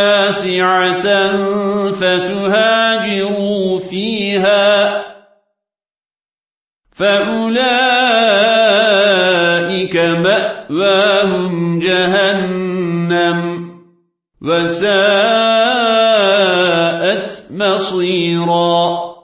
واسعة فتهاجروا فيها فأولئك مأواهم جهنم وساءت مصيراً